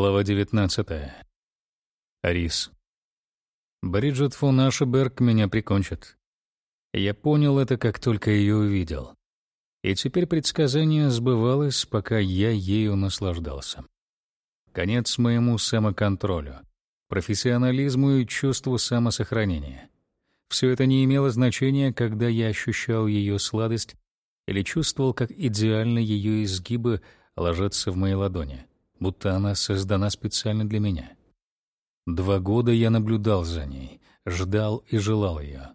Глава 19. Арис. Бриджит фон Ашеберг меня прикончит. Я понял это, как только ее увидел. И теперь предсказание сбывалось, пока я ею наслаждался. Конец моему самоконтролю, профессионализму и чувству самосохранения. Все это не имело значения, когда я ощущал ее сладость или чувствовал, как идеально ее изгибы ложатся в моей ладони будто она создана специально для меня. Два года я наблюдал за ней, ждал и желал ее.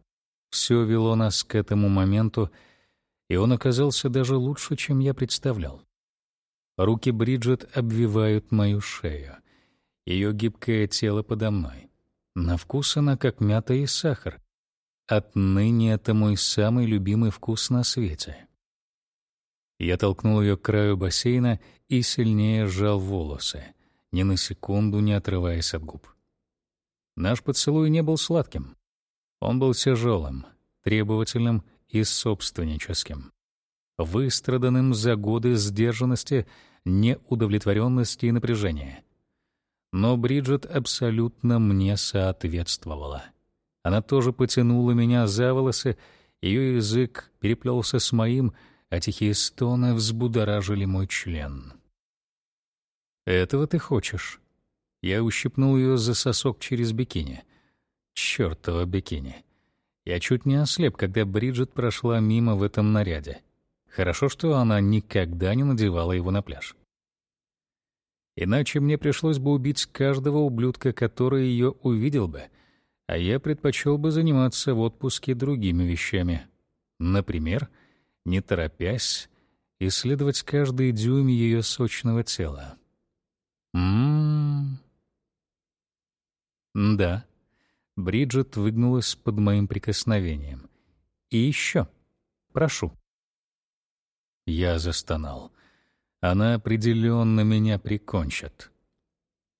Все вело нас к этому моменту, и он оказался даже лучше, чем я представлял. Руки Бриджит обвивают мою шею, ее гибкое тело подо мной. На вкус она как мята и сахар. Отныне это мой самый любимый вкус на свете. Я толкнул ее к краю бассейна и сильнее сжал волосы, ни на секунду не отрываясь от губ. Наш поцелуй не был сладким. Он был тяжелым, требовательным и собственническим, выстраданным за годы сдержанности, неудовлетворенности и напряжения. Но Бриджит абсолютно мне соответствовала. Она тоже потянула меня за волосы, ее язык переплелся с моим — а тихие стоны взбудоражили мой член. «Этого ты хочешь?» Я ущипнул ее за сосок через бикини. Чёртово бикини. Я чуть не ослеп, когда Бриджит прошла мимо в этом наряде. Хорошо, что она никогда не надевала его на пляж. Иначе мне пришлось бы убить каждого ублюдка, который ее увидел бы, а я предпочел бы заниматься в отпуске другими вещами. Например, — не торопясь, исследовать каждый дюйм ее сочного тела. М-м. Да. Бриджит выгнулась под моим прикосновением. И еще. Прошу. Я застонал. Она определенно меня прикончит.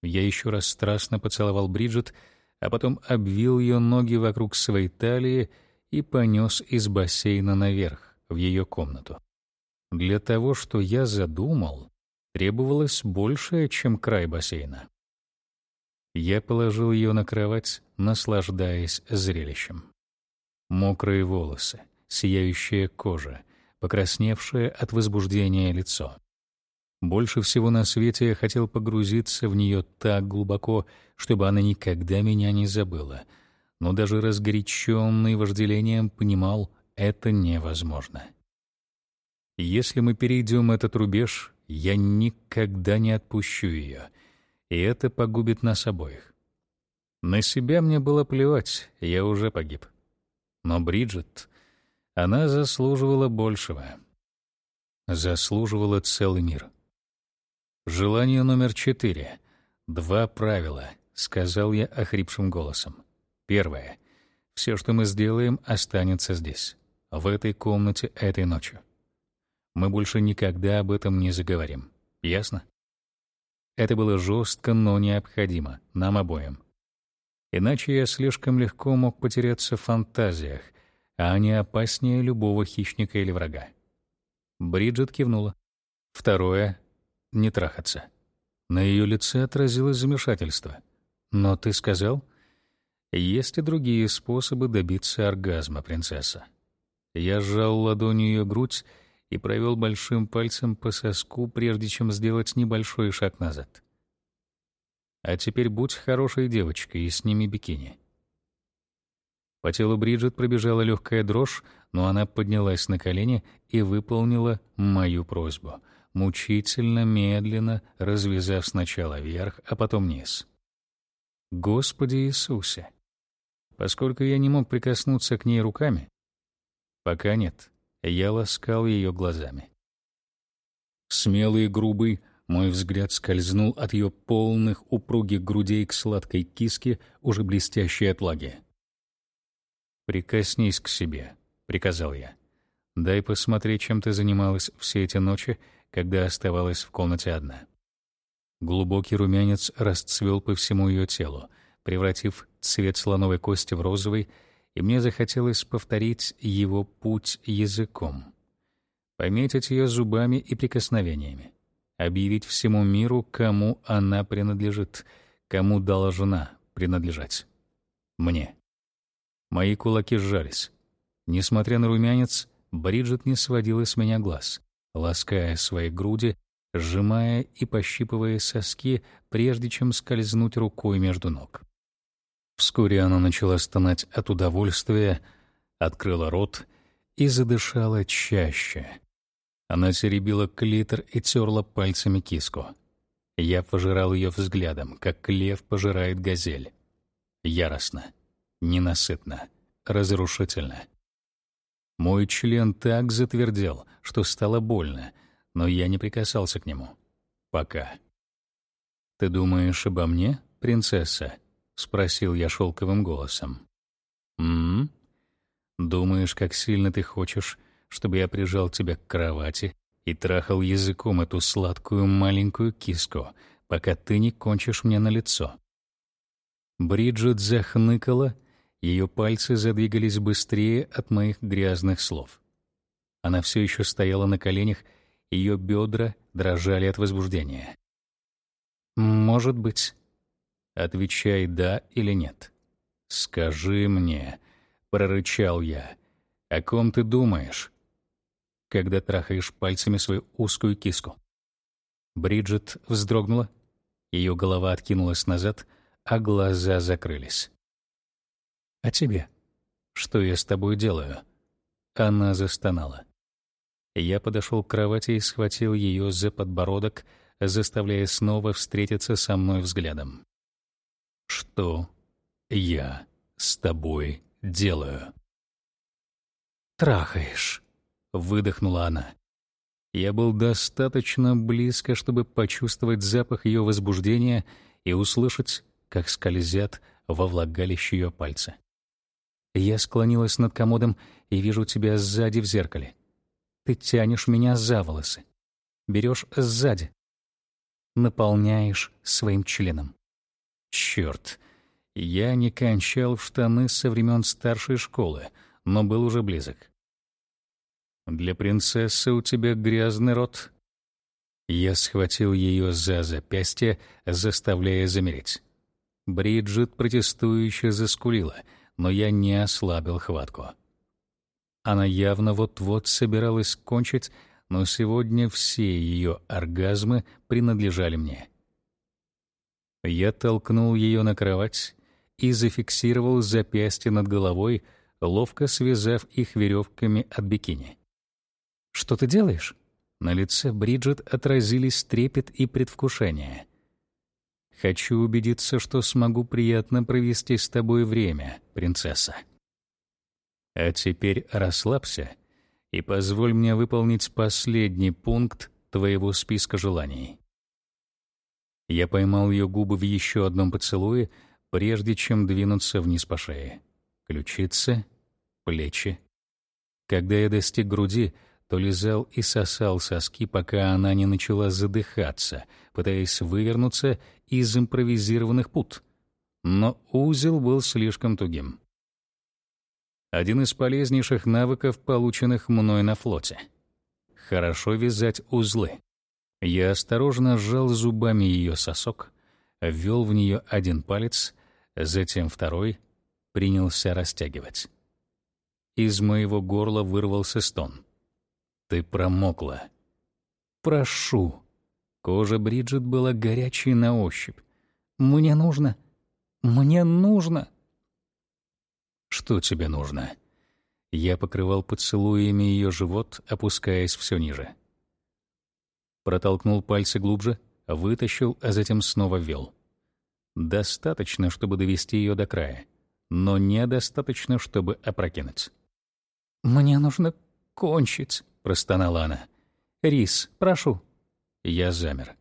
Я еще раз страстно поцеловал Бриджит, а потом обвил ее ноги вокруг своей талии и понес из бассейна наверх в ее комнату. Для того, что я задумал, требовалось большее, чем край бассейна. Я положил ее на кровать, наслаждаясь зрелищем. Мокрые волосы, сияющая кожа, покрасневшее от возбуждения лицо. Больше всего на свете я хотел погрузиться в нее так глубоко, чтобы она никогда меня не забыла, но даже разгоряченный вожделением понимал, это невозможно. Если мы перейдем этот рубеж, я никогда не отпущу ее, и это погубит нас обоих. На себя мне было плевать, я уже погиб. Но Бриджит, она заслуживала большего. Заслуживала целый мир. Желание номер четыре. Два правила, сказал я охрипшим голосом. Первое. Все, что мы сделаем, останется здесь в этой комнате этой ночью. Мы больше никогда об этом не заговорим. Ясно? Это было жестко, но необходимо нам обоим. Иначе я слишком легко мог потеряться в фантазиях, а они опаснее любого хищника или врага. Бриджит кивнула. Второе — не трахаться. На ее лице отразилось замешательство. «Но ты сказал...» «Есть и другие способы добиться оргазма, принцесса». Я сжал ладонью ее грудь и провел большим пальцем по соску, прежде чем сделать небольшой шаг назад. А теперь будь хорошей девочкой и сними бикини. По телу Бриджит пробежала легкая дрожь, но она поднялась на колени и выполнила мою просьбу, мучительно, медленно развязав сначала вверх, а потом низ. Господи Иисусе! Поскольку я не мог прикоснуться к ней руками, Пока нет. Я ласкал ее глазами. Смелый и грубый, мой взгляд скользнул от ее полных упругих грудей к сладкой киске, уже блестящей от влаги. «Прикоснись к себе», — приказал я. «Дай посмотреть, чем ты занималась все эти ночи, когда оставалась в комнате одна». Глубокий румянец расцвел по всему ее телу, превратив цвет слоновой кости в розовый и мне захотелось повторить его путь языком, пометить ее зубами и прикосновениями. объявить всему миру, кому она принадлежит, кому должна принадлежать. Мне. Мои кулаки сжались. Несмотря на румянец, Бриджит не сводила с меня глаз, лаская свои груди, сжимая и пощипывая соски, прежде чем скользнуть рукой между ног. Вскоре она начала стонать от удовольствия, открыла рот и задышала чаще. Она теребила клитор и терла пальцами киску. Я пожирал ее взглядом, как лев пожирает газель. Яростно, ненасытно, разрушительно. Мой член так затвердел, что стало больно, но я не прикасался к нему. Пока. «Ты думаешь обо мне, принцесса?» — спросил я шелковым голосом. «М, -м, Думаешь, как сильно ты хочешь, чтобы я прижал тебя к кровати и трахал языком эту сладкую маленькую киску, пока ты не кончишь мне на лицо?» Бриджит захныкала, ее пальцы задвигались быстрее от моих грязных слов. Она все еще стояла на коленях, ее бедра дрожали от возбуждения. «Может быть», Отвечай «да» или «нет». «Скажи мне», — прорычал я, — «о ком ты думаешь, когда трахаешь пальцами свою узкую киску?» Бриджит вздрогнула, ее голова откинулась назад, а глаза закрылись. «А тебе? Что я с тобой делаю?» Она застонала. Я подошел к кровати и схватил ее за подбородок, заставляя снова встретиться со мной взглядом. Что я с тобой делаю? Трахаешь, выдохнула она. Я был достаточно близко, чтобы почувствовать запах ее возбуждения и услышать, как скользят во влагалище ее пальцы. Я склонилась над комодом и вижу тебя сзади в зеркале. Ты тянешь меня за волосы, берешь сзади, наполняешь своим членом. Черт, я не кончал в штаны со времен старшей школы, но был уже близок. Для принцессы у тебя грязный рот. Я схватил ее за запястье, заставляя замереть. Бриджит протестующе заскулила, но я не ослабил хватку. Она явно вот-вот собиралась кончить, но сегодня все ее оргазмы принадлежали мне. Я толкнул ее на кровать и зафиксировал запястья над головой, ловко связав их веревками от бикини. «Что ты делаешь?» На лице Бриджит отразились трепет и предвкушение. «Хочу убедиться, что смогу приятно провести с тобой время, принцесса. А теперь расслабься и позволь мне выполнить последний пункт твоего списка желаний». Я поймал ее губы в еще одном поцелуе, прежде чем двинуться вниз по шее. Ключицы, плечи. Когда я достиг груди, то лизал и сосал соски, пока она не начала задыхаться, пытаясь вывернуться из импровизированных пут. Но узел был слишком тугим. Один из полезнейших навыков, полученных мной на флоте. Хорошо вязать узлы. Я осторожно сжал зубами ее сосок, ввел в нее один палец, затем второй, принялся растягивать. Из моего горла вырвался стон. «Ты промокла». «Прошу». Кожа Бриджит была горячей на ощупь. «Мне нужно. Мне нужно». «Что тебе нужно?» Я покрывал поцелуями ее живот, опускаясь все ниже протолкнул пальцы глубже, вытащил, а затем снова ввел. Достаточно, чтобы довести ее до края, но недостаточно, чтобы опрокинуть. «Мне нужно кончить», — простонала она. «Рис, прошу». Я замер.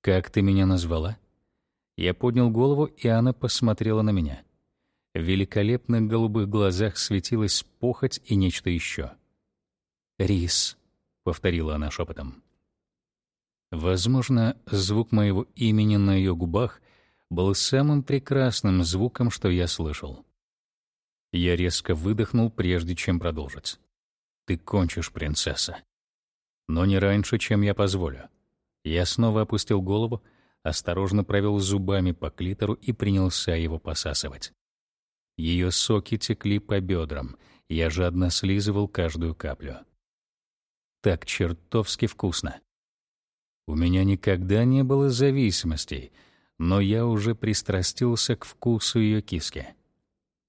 «Как ты меня назвала?» Я поднял голову, и она посмотрела на меня. В великолепных голубых глазах светилась похоть и нечто еще. «Рис», — повторила она шепотом. Возможно, звук моего имени на ее губах был самым прекрасным звуком, что я слышал. Я резко выдохнул, прежде чем продолжить. «Ты кончишь, принцесса. Но не раньше, чем я позволю. Я снова опустил голову, осторожно провел зубами по клитору и принялся его посасывать. Ее соки текли по бедрам, я жадно слизывал каждую каплю. Так чертовски вкусно. У меня никогда не было зависимостей, но я уже пристрастился к вкусу ее киски.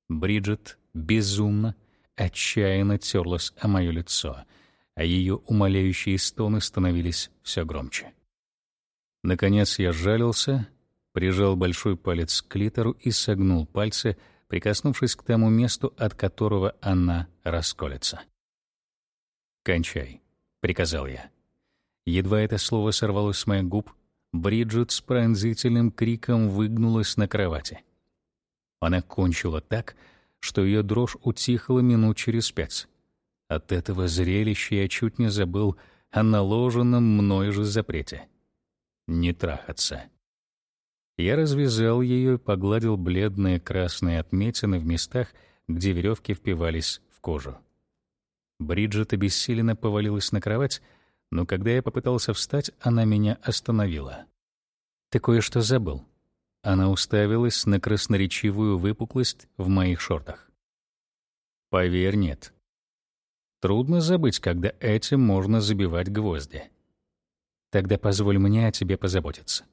Бриджит безумно, отчаянно терлась о мое лицо, а ее умоляющие стоны становились все громче. Наконец я жалился, прижал большой палец к клитору и согнул пальцы, прикоснувшись к тому месту, от которого она расколется. «Кончай», — приказал я. Едва это слово сорвалось с моих губ, Бриджит с пронзительным криком выгнулась на кровати. Она кончила так, что ее дрожь утихла минут через пять. От этого зрелища я чуть не забыл о наложенном мной же запрете. Не трахаться. Я развязал ее и погладил бледные красные отметины в местах, где веревки впивались в кожу. Бриджит обессиленно повалилась на кровать, но когда я попытался встать, она меня остановила. «Ты кое-что забыл». Она уставилась на красноречивую выпуклость в моих шортах. «Поверь, нет. Трудно забыть, когда этим можно забивать гвозди. Тогда позволь мне о тебе позаботиться».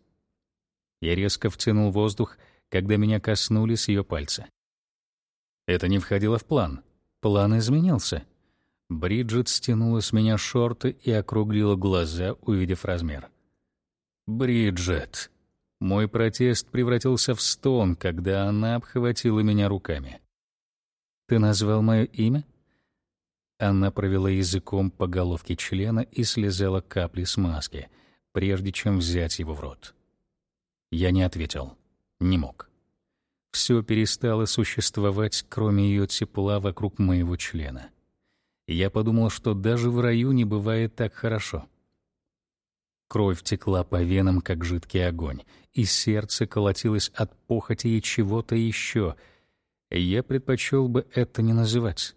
Я резко втянул воздух, когда меня коснулись ее пальцы. Это не входило в план. План изменился. Бриджит стянула с меня шорты и округлила глаза, увидев размер. «Бриджит!» Мой протест превратился в стон, когда она обхватила меня руками. «Ты назвал мое имя?» Она провела языком по головке члена и слезала капли смазки, прежде чем взять его в рот. Я не ответил. Не мог. Все перестало существовать, кроме ее тепла вокруг моего члена я подумал, что даже в раю не бывает так хорошо. Кровь текла по венам, как жидкий огонь, и сердце колотилось от похоти и чего-то еще. Я предпочел бы это не называть.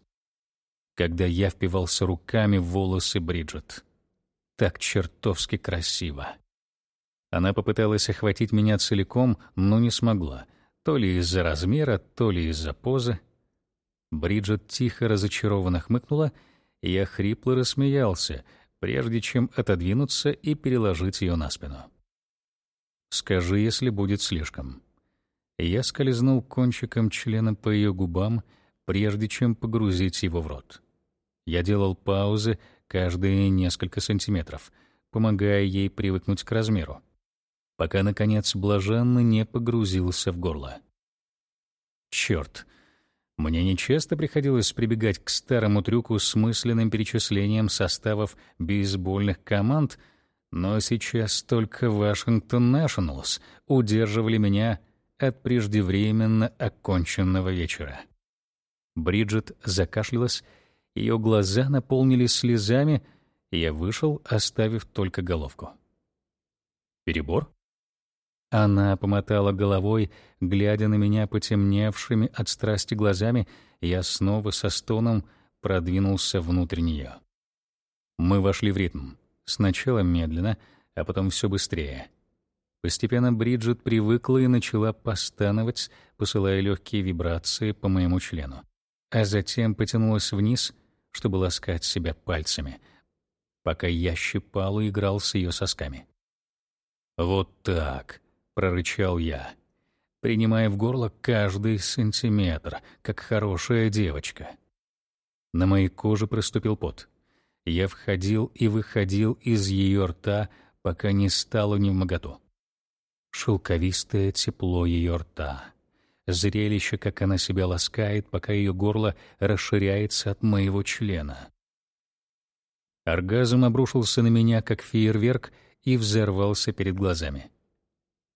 Когда я впивался руками в волосы Бриджит. Так чертовски красиво. Она попыталась охватить меня целиком, но не смогла. То ли из-за размера, то ли из-за позы. Бриджит тихо разочарованно хмыкнула, и я хрипло рассмеялся, прежде чем отодвинуться и переложить ее на спину. «Скажи, если будет слишком». Я скользнул кончиком члена по ее губам, прежде чем погрузить его в рот. Я делал паузы каждые несколько сантиметров, помогая ей привыкнуть к размеру, пока, наконец, блаженно не погрузился в горло. Черт! Мне нечасто приходилось прибегать к старому трюку с мысленным перечислением составов бейсбольных команд, но сейчас только Вашингтон Нэшнлс удерживали меня от преждевременно оконченного вечера. Бриджит закашлялась, ее глаза наполнились слезами, и я вышел, оставив только головку. Перебор? Она помотала головой, глядя на меня потемневшими от страсти глазами, я снова со стоном продвинулся внутрь нее. Мы вошли в ритм. Сначала медленно, а потом все быстрее. Постепенно Бриджит привыкла и начала постановать, посылая легкие вибрации по моему члену. А затем потянулась вниз, чтобы ласкать себя пальцами, пока я щипал и играл с ее сосками. Вот так прорычал я, принимая в горло каждый сантиметр, как хорошая девочка. На моей коже проступил пот. Я входил и выходил из ее рта, пока не стало невмоготу. Шелковистое тепло ее рта. Зрелище, как она себя ласкает, пока ее горло расширяется от моего члена. Оргазм обрушился на меня, как фейерверк, и взорвался перед глазами.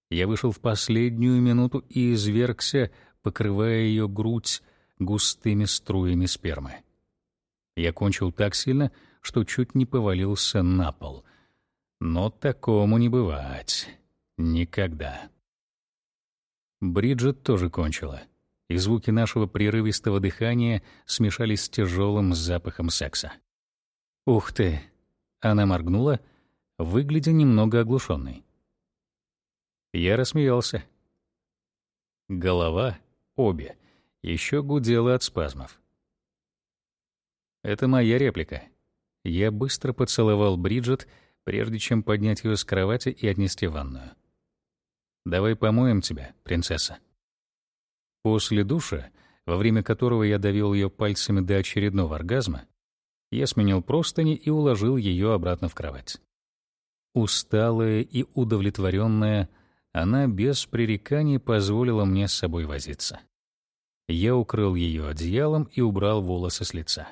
Я вышел в последнюю минуту и извергся, покрывая ее грудь густыми струями спермы. Я кончил так сильно, что чуть не повалился на пол. Но такому не бывать. Никогда. Бриджит тоже кончила, и звуки нашего прерывистого дыхания смешались с тяжелым запахом секса. «Ух ты!» Она моргнула, выглядя немного оглушенной. Я рассмеялся. Голова, обе, еще гудела от спазмов. Это моя реплика. Я быстро поцеловал Бриджит, прежде чем поднять ее с кровати и отнести в ванную. «Давай помоем тебя, принцесса». После душа, во время которого я довел ее пальцами до очередного оргазма, я сменил простыни и уложил ее обратно в кровать. Усталая и удовлетворенная, она без пререканий позволила мне с собой возиться. Я укрыл ее одеялом и убрал волосы с лица.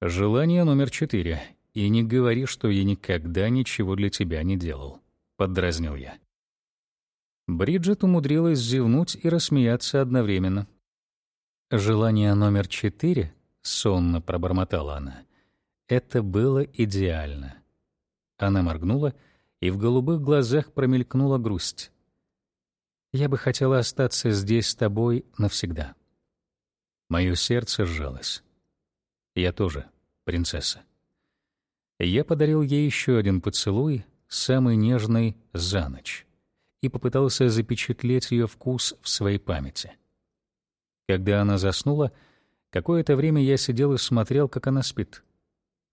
Желание номер четыре. И не говори, что я никогда ничего для тебя не делал, поддразнил я. Бриджит умудрилась зевнуть и рассмеяться одновременно. Желание номер четыре, сонно пробормотала она. Это было идеально. Она моргнула, и в голубых глазах промелькнула грусть. Я бы хотела остаться здесь с тобой навсегда. Мое сердце сжалось. Я тоже, принцесса. Я подарил ей еще один поцелуй, самый нежный за ночь, и попытался запечатлеть ее вкус в своей памяти. Когда она заснула, какое-то время я сидел и смотрел, как она спит.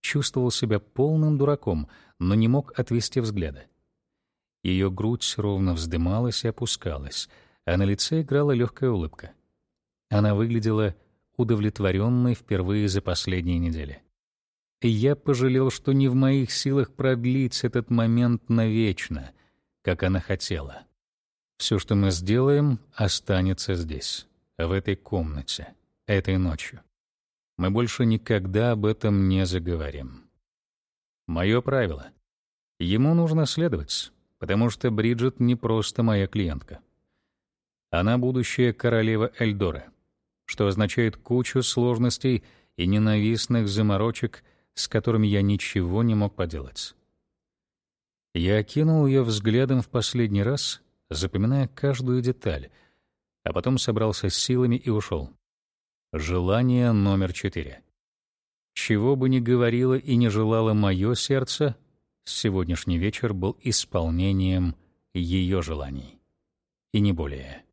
Чувствовал себя полным дураком, но не мог отвести взгляда. Ее грудь ровно вздымалась и опускалась, а на лице играла легкая улыбка. Она выглядела удовлетворенной впервые за последние недели. И я пожалел, что не в моих силах продлить этот момент навечно, как она хотела. Все, что мы сделаем, останется здесь, в этой комнате, этой ночью. Мы больше никогда об этом не заговорим. Мое правило. Ему нужно следовать, потому что Бриджит не просто моя клиентка. Она будущая королева Эльдора, что означает кучу сложностей и ненавистных заморочек, с которыми я ничего не мог поделать. Я окинул ее взглядом в последний раз, запоминая каждую деталь, а потом собрался с силами и ушел. Желание номер четыре. Чего бы ни говорило и не желало мое сердце, сегодняшний вечер был исполнением ее желаний. И не более.